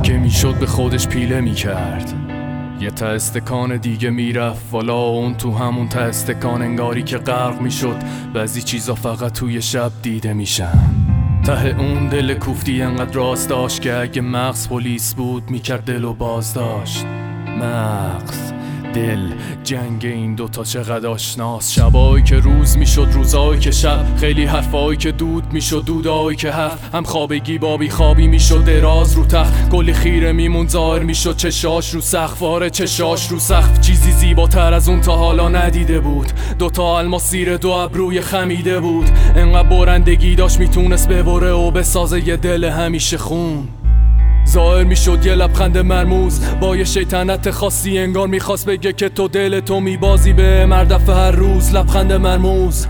اگه می‌شد به خودش پیله می‌کرد. یه تا استکان دیگه می‌رفت. والا اون تو همون تا استکان انگاری که غرق می‌شد. بعضی چیزا فقط توی شب دیده میشن. ته اون دل کوفتی انقدر راست داشت که اگه مغز پلیس بود می‌کرد دل و باز داشت مغز. دل جنگ این دوتا چقدر آشناس. شبایی که روز می‌شد روزایی که شب. خیلی حرفایی که دود می‌شد دودایی که حرف هم خوابگی بابی خوابی می‌شد دراز رو تخت. گلی خیره میمون ظاهر می‌شد. چشاش رو سقف آره چشاش رو سقف. چیزی زیباتر از اون تا حالا ندیده بود. دوتا الماس زیر دو ابروی خمیده بود. انقدر برندگی داشت می‌تونست ببره و بسازه یه دل همیشه خون. ظاهر می‌شد یه لبخند مرموز. با یه شیطنت خاصی انگار می‌خواست بگه که تو دل تو میبازی به مردف هر روز. لبخند مرموز.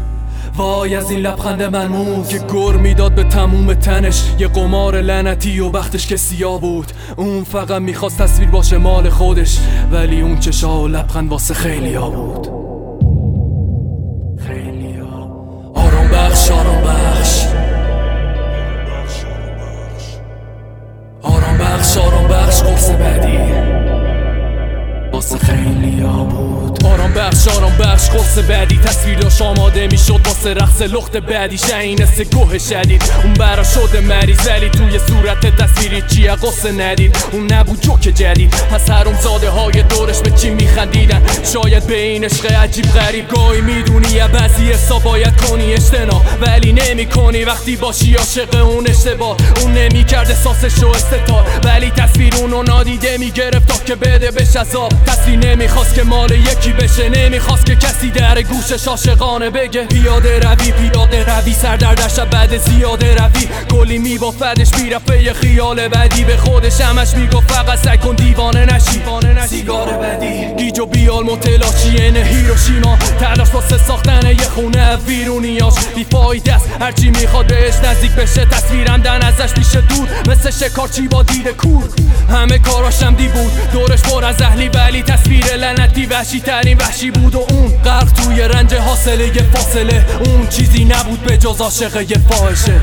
وای از این لبخند مرموز. که گر می‌داد به تموم تنش. یه قمار لعنتی و وقتش که سیاه بود. اون فقط می‌خواست تصویر باشه مال خودش. ولی اون چشا و لبخند واسه خیلی ها بود. بخش قرص بعدی. تصویر داشت آماده می‌شد واسه رقص لخت بعدی. شعین گوه شدید. اون برا شده مریض. ولی توی صورت تصویری چیه قصه ندید. اون نبود جوک جدید. پس هرم زاده های دورش به چی میخندیدن؟ شاید به این عشق عجیب غریب. گاهی می‌دونی حساب باید کنی اجتنا ولی نمی کنی وقتی باشی عاشق اون اشتباه اون نمی کرده ساسش و استتار ولی تصویر اونو نادیده می‌گرفت تا که بده بهش عذاب. تصویر نمی‌خواست که مال یکی بشه نمی‌خواست که کسی در گوشش عاشقانه بگه. پیاده روی پیاده روی سر در دشت بعد زیاده روی. گلی میبافتش می‌رفت خیال بدی. به خودش همش می‌گفت فقط سعی کن دیوانه نشی. سیگار بدی. گیج و بیال متلاشی هیروشیما تلاش واسه ساختن یه ویرونیاش بیفاید است. هرچی می‌خواد بهش نزدیک بشه تصویرم دن ازش میشه دور مثل شکارچی با دید کور. همه کاراشم دی بود. دورش پر از اهلی ولی تصویر لعنتی وحشی ترین وحشی بود و اون. غرق توی رنج حاصله فاصله. اون چیزی نبود به جز عاشق یه فاحشه.